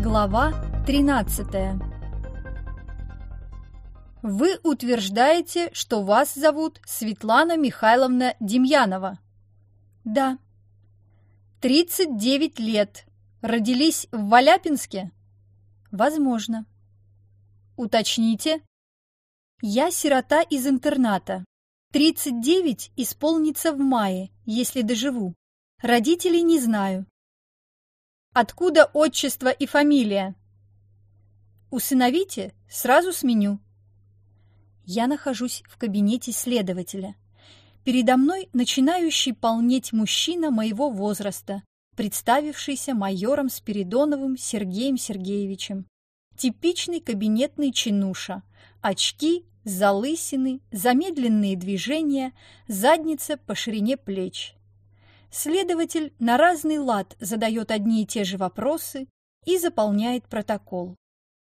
Глава 13 Вы утверждаете, что вас зовут Светлана Михайловна Демьянова? Да. 39 лет. Родились в Валяпинске? Возможно. Уточните. Я сирота из интерната. 39 исполнится в мае, если доживу. Родителей не знаю. Откуда отчество и фамилия? Усыновите, сразу сменю. Я нахожусь в кабинете следователя. Передо мной начинающий полнеть мужчина моего возраста, представившийся майором Спиридоновым Сергеем Сергеевичем. Типичный кабинетный чинуша. Очки, залысины, замедленные движения, задница по ширине плеч. Следователь на разный лад задает одни и те же вопросы и заполняет протокол.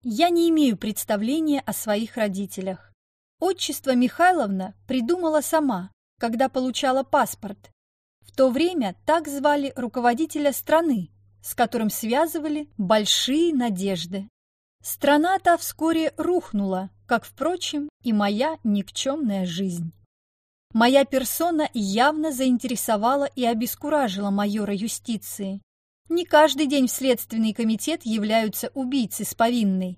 Я не имею представления о своих родителях. Отчество Михайловна придумала сама, когда получала паспорт. В то время так звали руководителя страны, с которым связывали большие надежды. Страна-то вскоре рухнула, как, впрочем, и моя никчемная жизнь. Моя персона явно заинтересовала и обескуражила майора юстиции. Не каждый день в Следственный комитет являются убийцы с повинной.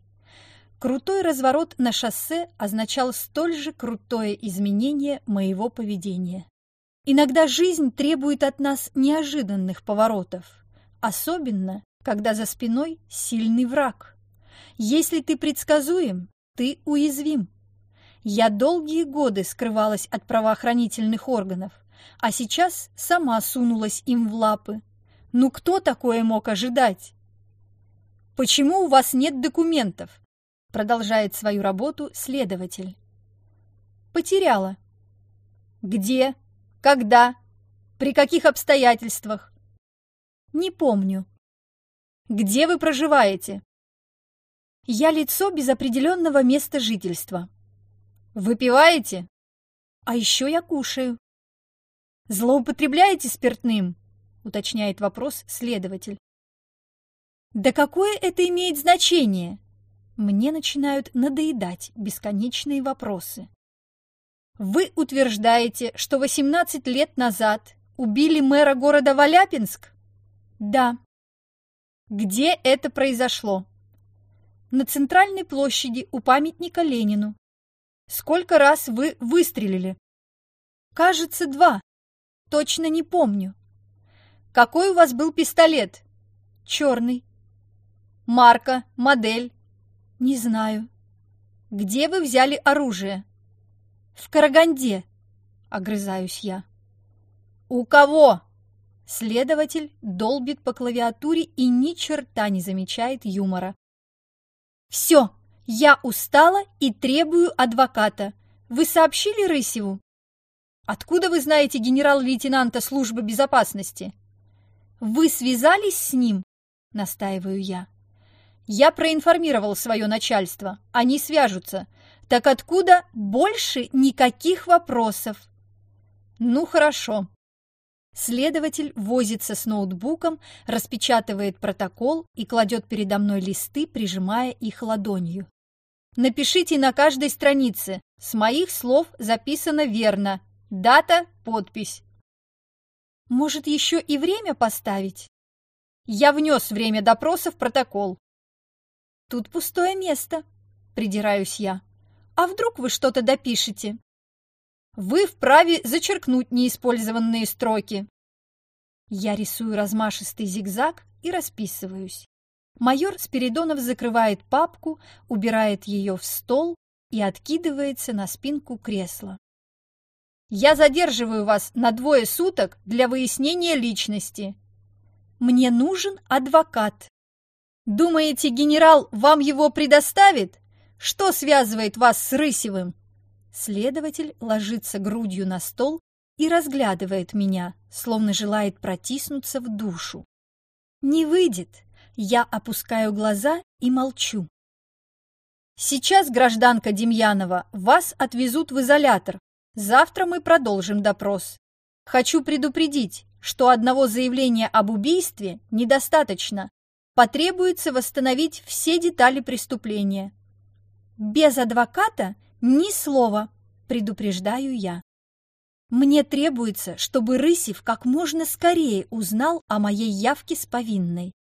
Крутой разворот на шоссе означал столь же крутое изменение моего поведения. Иногда жизнь требует от нас неожиданных поворотов, особенно, когда за спиной сильный враг. Если ты предсказуем, ты уязвим. Я долгие годы скрывалась от правоохранительных органов, а сейчас сама сунулась им в лапы. Ну кто такое мог ожидать? «Почему у вас нет документов?» Продолжает свою работу следователь. «Потеряла». «Где? Когда? При каких обстоятельствах?» «Не помню». «Где вы проживаете?» «Я лицо без определенного места жительства». Выпиваете? А еще я кушаю. Злоупотребляете спиртным? Уточняет вопрос следователь. Да какое это имеет значение? Мне начинают надоедать бесконечные вопросы. Вы утверждаете, что 18 лет назад убили мэра города Валяпинск? Да. Где это произошло? На центральной площади у памятника Ленину. Сколько раз вы выстрелили? Кажется, два. Точно не помню. Какой у вас был пистолет? Черный. Марка, модель? Не знаю. Где вы взяли оружие? В Караганде, огрызаюсь я. У кого? Следователь долбит по клавиатуре и ни черта не замечает юмора. Все, я устала и требую адвоката. Вы сообщили Рысеву? Откуда вы знаете генерал-лейтенанта службы безопасности? Вы связались с ним? Настаиваю я. Я проинформировал свое начальство. Они свяжутся. Так откуда больше никаких вопросов? Ну, хорошо. Следователь возится с ноутбуком, распечатывает протокол и кладет передо мной листы, прижимая их ладонью. Напишите на каждой странице. С моих слов записано верно. Дата, подпись. Может, еще и время поставить? Я внес время допроса в протокол. Тут пустое место, придираюсь я. А вдруг вы что-то допишете? Вы вправе зачеркнуть неиспользованные строки. Я рисую размашистый зигзаг и расписываюсь. Майор Спиридонов закрывает папку, убирает ее в стол и откидывается на спинку кресла. «Я задерживаю вас на двое суток для выяснения личности. Мне нужен адвокат. Думаете, генерал вам его предоставит? Что связывает вас с Рысевым?» Следователь ложится грудью на стол и разглядывает меня, словно желает протиснуться в душу. «Не выйдет!» Я опускаю глаза и молчу. Сейчас, гражданка Демьянова, вас отвезут в изолятор. Завтра мы продолжим допрос. Хочу предупредить, что одного заявления об убийстве недостаточно. потребуется восстановить все детали преступления. Без адвоката ни слова, предупреждаю я. Мне требуется, чтобы Рысев как можно скорее узнал о моей явке с повинной.